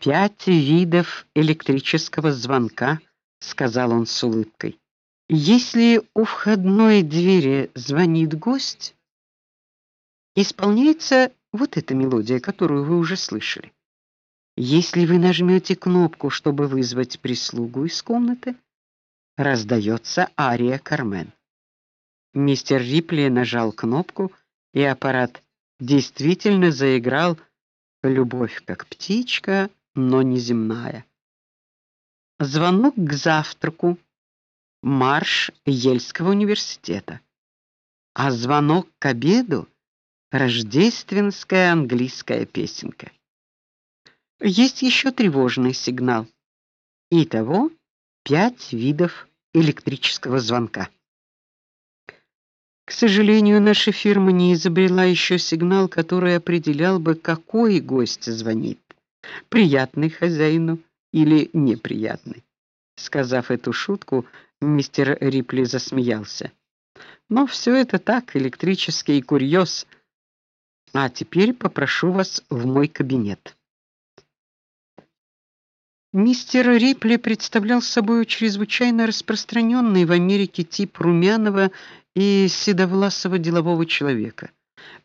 Пять видов электрического звонка, сказал он с улыбкой. Если у входной двери звонит гость, исполняется вот эта мелодия, которую вы уже слышали. Если вы нажмете кнопку, чтобы вызвать прислугу из комнаты, раздается ария Кармен. Мистер Рипли нажал кнопку, и аппарат действительно заиграл Любовь как птичка, но не земная. Звонок к завтраку. Марш Ельского университета. А звонок к обеду рождественская английская песенка. Есть еще тревожный сигнал. Итого пять видов электрического звонка. К сожалению, наша фирма не изобрела еще сигнал, который определял бы, какой гость звонит: приятный хозяину или неприятный. Сказав эту шутку, мистер Рипли засмеялся. Но все это так, электрический курьез. А теперь попрошу вас в мой кабинет. Мистер Рипли представлял собой чрезвычайно распространенный в Америке тип румяного и седовласого делового человека.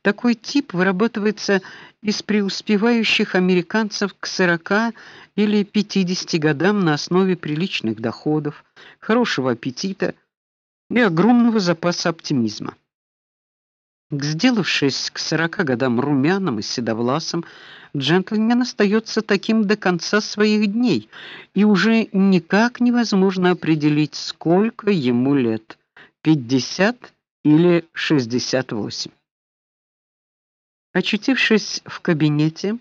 Такой тип вырабатывается из преуспевающих американцев к 40 или 50 годам на основе приличных доходов, хорошего аппетита и огромного запаса оптимизма. К сделавшись к 40 годам румяным и седовласым, джентльмен остается таким до конца своих дней, и уже никак невозможно определить, сколько ему лет: 50 или 68. Очутившись в кабинете,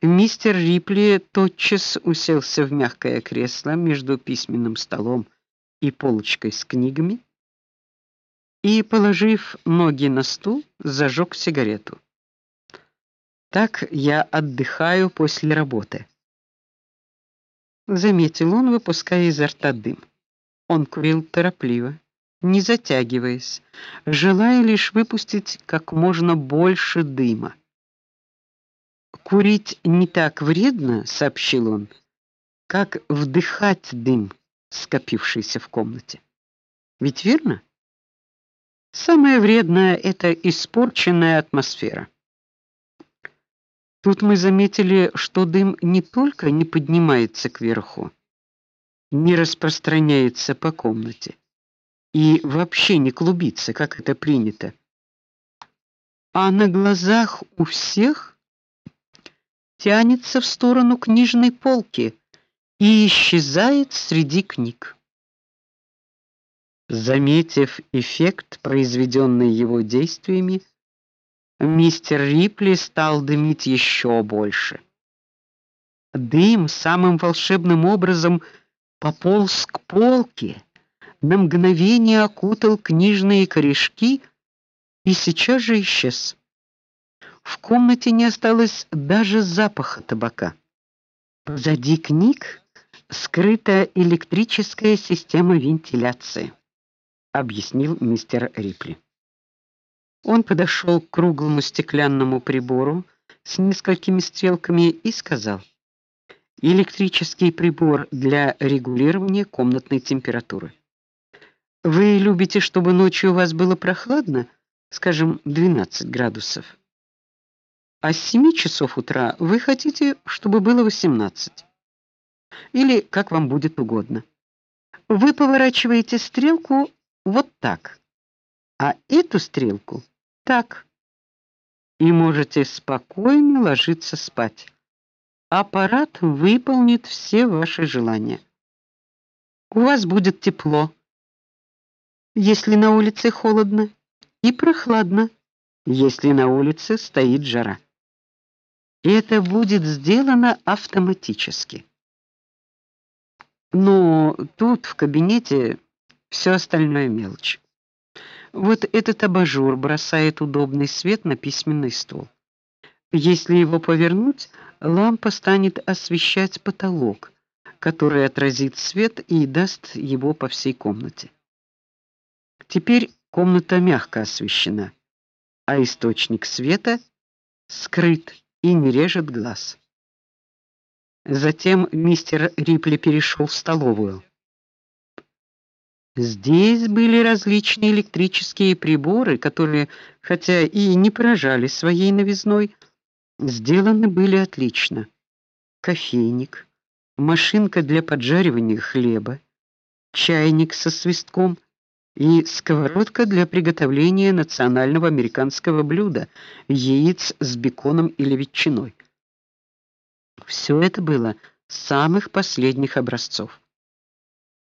мистер Рипли тотчас уселся в мягкое кресло между письменным столом и полочкой с книгами и, положив ноги на стул, зажег сигарету. Так я отдыхаю после работы. Заметил он, выпуская изо рта дым. Он курил торопливо, не затягиваясь, желая лишь выпустить как можно больше дыма. Курить не так вредно, сообщил он, как вдыхать дым, скопившийся в комнате. Ведь верно? Самое вредное это испорченная атмосфера. Тут мы заметили, что дым не только не поднимается кверху, не распространяется по комнате и вообще не клубится, как это принято, а на глазах у всех тянется в сторону книжной полки и исчезает среди книг. Заметив эффект, произведенный его действиями, мистер Рипли стал дымить еще больше. Дым самым волшебным образом пополз к полке, на мгновение окутал книжные корешки и сейчас же исчез. В комнате не осталось даже запаха табака. Позади книг скрыта электрическая система вентиляции, объяснил мистер Рипли. Он подошел к круглому стеклянному прибору с несколькими стрелками и сказал: "Электрический прибор для регулирования комнатной температуры. Вы любите, чтобы ночью у вас было прохладно, скажем, 12 градусов. А с 7 часов утра вы хотите, чтобы было 18. Или как вам будет угодно. Вы поворачиваете стрелку вот так, а эту стрелку так. И можете спокойно ложиться спать. Аппарат выполнит все ваши желания. У вас будет тепло, если на улице холодно, и прохладно, если на улице стоит жара. И это будет сделано автоматически. Но тут в кабинете все остальное мелочь. Вот этот абажур бросает удобный свет на письменный стол. Если его повернуть, лампа станет освещать потолок, который отразит свет и даст его по всей комнате. Теперь комната мягко освещена, а источник света скрыт и не режет глаз. Затем мистер Рипли перешел в столовую. Здесь были различные электрические приборы, которые, хотя и не поражали своей новизной, сделаны были отлично. Кофейник, машинка для поджаривания хлеба, чайник со свистком и сковородка для приготовления национального американского блюда яиц с беконом или ветчиной. Все это было самых последних образцов.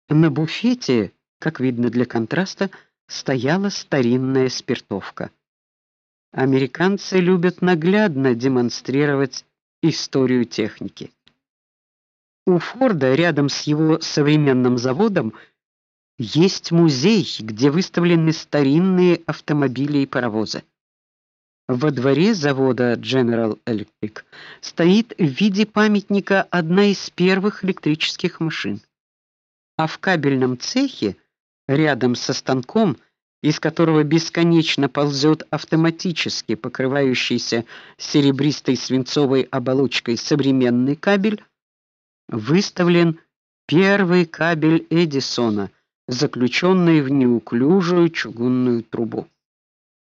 На буфете, как видно для контраста, стояла старинная спиртовка. Американцы любят наглядно демонстрировать историю техники. У Форда рядом с его современным заводом есть музей, где выставлены старинные автомобили и паровозы. Во дворе завода General Electric стоит в виде памятника одна из первых электрических машин. А в кабельном цехе, рядом со станком, из которого бесконечно ползет автоматически покрывающийся серебристой свинцовой оболочкой современный кабель, выставлен первый кабель Эдисона, заключенный в неуклюжую чугунную трубу.